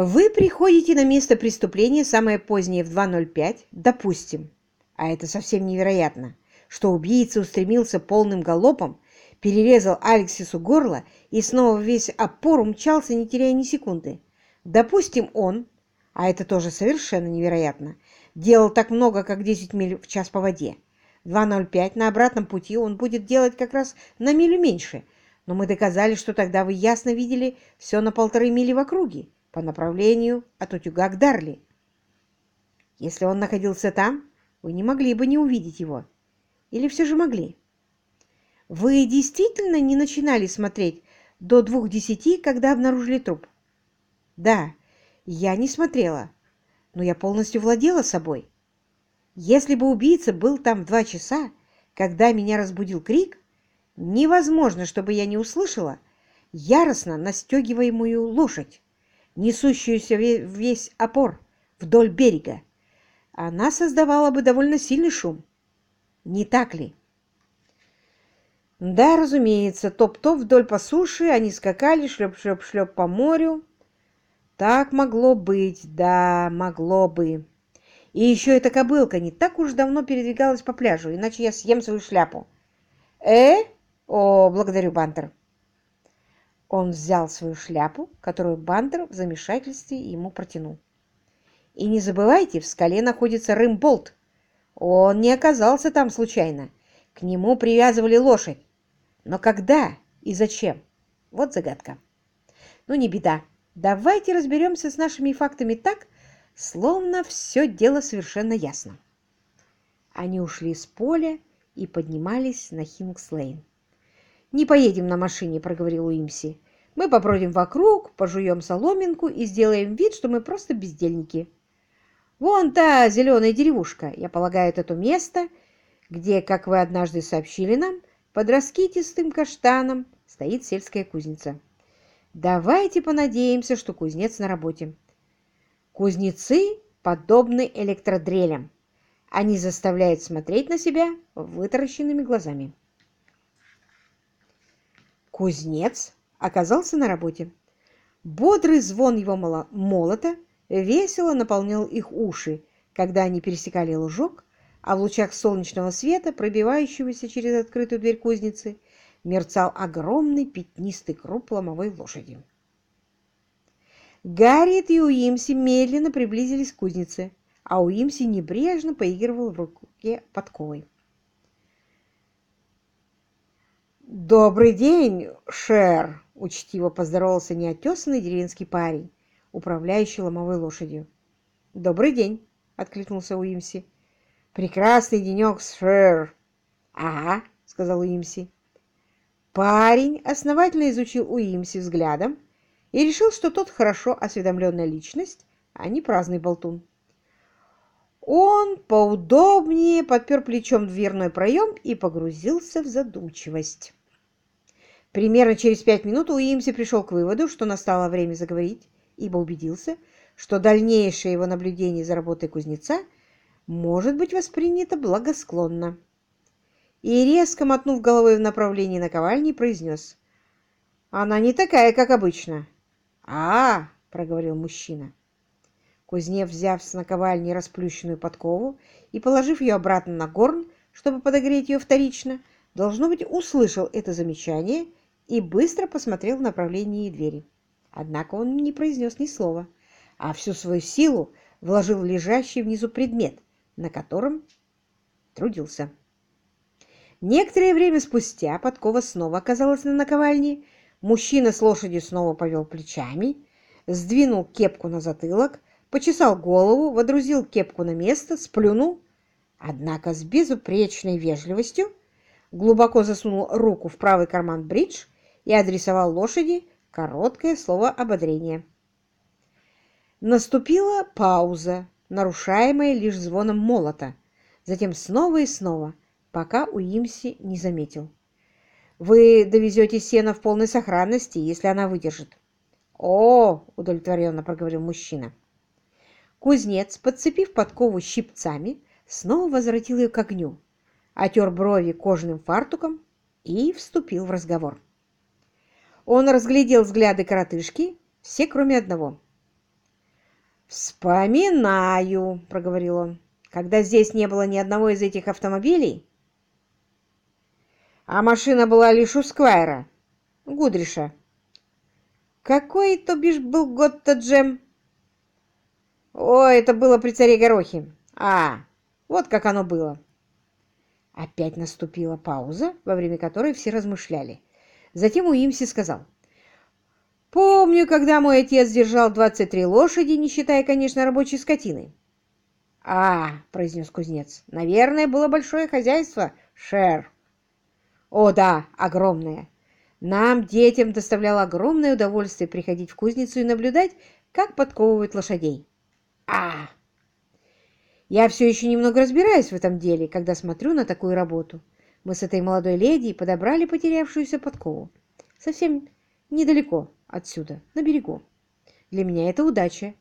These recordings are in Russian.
Вы приходите на место преступления самое позднее в 2.05, допустим, а это совсем невероятно, что убийца устремился полным галопом, перерезал Алексису горло и снова весь опор умчался, не теряя ни секунды. Допустим, он, а это тоже совершенно невероятно, делал так много, как 10 миль в час по воде. 2.05 на обратном пути он будет делать как раз на милю меньше, но мы доказали, что тогда вы ясно видели все на полторы мили в округе по направлению от утюга к Дарли. Если он находился там, вы не могли бы не увидеть его. Или все же могли? Вы действительно не начинали смотреть до двух десяти, когда обнаружили труп? Да, я не смотрела, но я полностью владела собой. Если бы убийца был там в два часа, когда меня разбудил крик, невозможно, чтобы я не услышала яростно настегиваемую лошадь несущуюся весь опор вдоль берега, она создавала бы довольно сильный шум. Не так ли? Да, разумеется, топ-топ вдоль по суше, они скакали шлеп-шлеп-шлеп по морю. Так могло быть, да, могло бы. И еще эта кобылка не так уж давно передвигалась по пляжу, иначе я съем свою шляпу. Э? О, благодарю, Бантер. Он взял свою шляпу, которую Бандер в замешательстве ему протянул. «И не забывайте, в скале находится Рымболт. Он не оказался там случайно. К нему привязывали лошадь. Но когда и зачем? Вот загадка. Ну, не беда. Давайте разберемся с нашими фактами так, словно все дело совершенно ясно». Они ушли с поля и поднимались на Хингслейн. «Не поедем на машине», — проговорил Уимси. «Мы побродим вокруг, пожуем соломинку и сделаем вид, что мы просто бездельники. Вон та зеленая деревушка, я полагаю, это то место, где, как вы однажды сообщили нам, под раскитистым каштаном стоит сельская кузница. Давайте понадеемся, что кузнец на работе. Кузнецы подобны электродрелям. Они заставляют смотреть на себя вытаращенными глазами. Кузнец оказался на работе. Бодрый звон его молота весело наполнял их уши, когда они пересекали лужок, а в лучах солнечного света, пробивающегося через открытую дверь кузницы, мерцал огромный пятнистый круп ломовой лошади. Гарриет и Уимси медленно приблизились к кузнице, а Уимси небрежно поигрывал в руке подковой. «Добрый день, Шер!» — учтиво поздоровался неотесанный деревенский парень, управляющий ломовой лошадью. «Добрый день!» — откликнулся Уимси. «Прекрасный денек, Шер!» «Ага!» — сказал Уимси. Парень основательно изучил Уимси взглядом и решил, что тот хорошо осведомленная личность, а не праздный болтун. Он поудобнее подпер плечом дверной проем и погрузился в задумчивость. Примерно через пять минут Уимси пришел к выводу, что настало время заговорить, ибо убедился, что дальнейшее его наблюдение за работой кузнеца может быть воспринято благосклонно. И, резко мотнув головой в направлении наковальни, произнес «Она не такая, как обычно». «А, -а — проговорил мужчина. Кузнец, взяв с наковальни расплющенную подкову и положив ее обратно на горн, чтобы подогреть ее вторично, должно быть, услышал это замечание и быстро посмотрел в направлении двери. Однако он не произнес ни слова, а всю свою силу вложил в лежащий внизу предмет, на котором трудился. Некоторое время спустя подкова снова оказалась на наковальне, мужчина с лошадью снова повел плечами, сдвинул кепку на затылок, почесал голову, водрузил кепку на место, сплюнул, однако с безупречной вежливостью глубоко засунул руку в правый карман бридж и адресовал лошади короткое слово ободрения. Наступила пауза, нарушаемая лишь звоном молота, затем снова и снова, пока Уимси не заметил. «Вы довезете сено в полной сохранности, если она выдержит». «О!» — удовлетворенно проговорил мужчина. Кузнец, подцепив подкову щипцами, снова возвратил ее к огню, отер брови кожаным фартуком и вступил в разговор. Он разглядел взгляды коротышки, все кроме одного. «Вспоминаю», — проговорил он, — «когда здесь не было ни одного из этих автомобилей, а машина была лишь у Сквайра, Гудриша. Какой, то бишь, был год-то, Джем? О, это было при царе Горохе. А, вот как оно было. Опять наступила пауза, во время которой все размышляли. Затем Уимси сказал. «Помню, когда мой отец держал 23 лошади, не считая, конечно, рабочей скотины». «А, — произнес кузнец, — наверное, было большое хозяйство, Шер». «О, да, огромное. Нам, детям, доставляло огромное удовольствие приходить в кузницу и наблюдать, как подковывают лошадей. А! Я все еще немного разбираюсь в этом деле, когда смотрю на такую работу. Мы с этой молодой леди подобрали потерявшуюся подкову. Совсем недалеко отсюда, на берегу. Для меня это удача.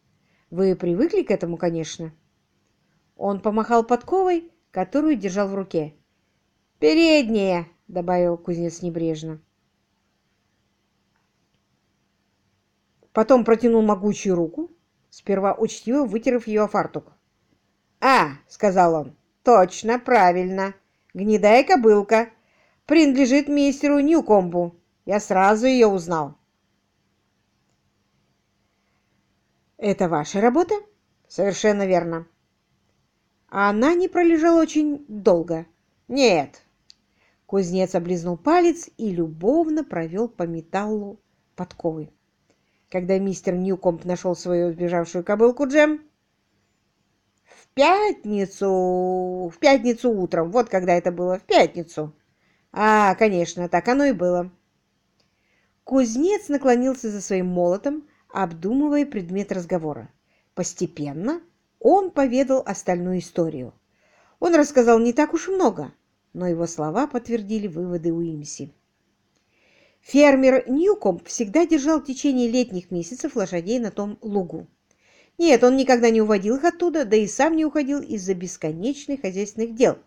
Вы привыкли к этому, конечно. Он помахал подковой, которую держал в руке. «Передняя!» — добавил кузнец небрежно. Потом протянул могучую руку, сперва учтиво вытерев ее о фартук. «А!» — сказал он. «Точно, правильно. Гнедая кобылка. Принадлежит мистеру Ньюкомбу. Я сразу ее узнал». «Это ваша работа?» «Совершенно верно». «Она не пролежала очень долго?» «Нет». Кузнец облизнул палец и любовно провел по металлу подковы когда мистер Ньюкомп нашел свою сбежавшую кобылку Джем? Пятницу, в пятницу утром, вот когда это было, в пятницу. А, конечно, так оно и было. Кузнец наклонился за своим молотом, обдумывая предмет разговора. Постепенно он поведал остальную историю. Он рассказал не так уж много, но его слова подтвердили выводы Уимси. Фермер Ньюкомп всегда держал в течение летних месяцев лошадей на том лугу. Нет, он никогда не уводил их оттуда, да и сам не уходил из-за бесконечных хозяйственных дел,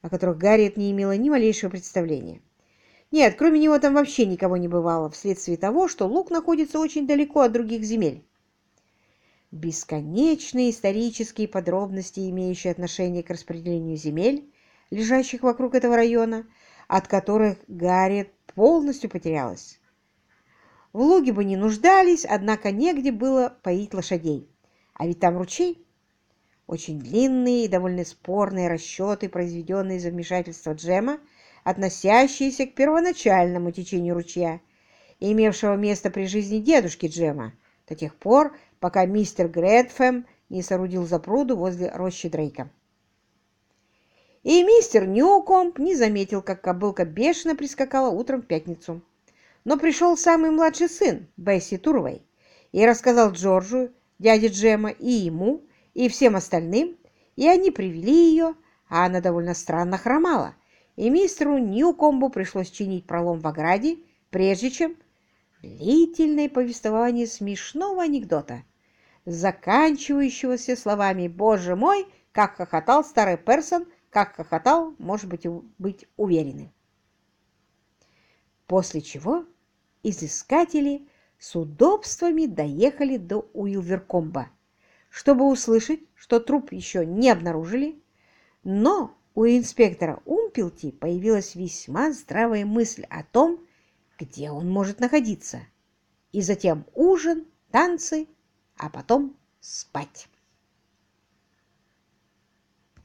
о которых Гарриет не имела ни малейшего представления. Нет, кроме него там вообще никого не бывало, вследствие того, что луг находится очень далеко от других земель. Бесконечные исторические подробности, имеющие отношение к распределению земель, лежащих вокруг этого района, от которых Гарриет полностью потерялась. В луге бы не нуждались, однако негде было поить лошадей. А ведь там ручей. Очень длинные и довольно спорные расчеты, произведенные за вмешательство Джема, относящиеся к первоначальному течению ручья, имевшего место при жизни дедушки Джема, до тех пор, пока мистер Гредфэм не соорудил запруду возле рощи Дрейка. И мистер Ньюкомп не заметил, как кобылка бешено прискакала утром в пятницу. Но пришел самый младший сын, Бесси Турвей, и рассказал Джорджу, дяде Джема, и ему, и всем остальным, и они привели ее, а она довольно странно хромала, и мистеру Ньюкомбу пришлось чинить пролом в ограде, прежде чем длительное повествование смешного анекдота, заканчивающегося словами «Боже мой!» как хохотал старый Персон как хохотал, может быть, быть уверены. После чего изыскатели с удобствами доехали до Уилверкомба, чтобы услышать, что труп еще не обнаружили, но у инспектора Умпелти появилась весьма здравая мысль о том, где он может находиться, и затем ужин, танцы, а потом спать.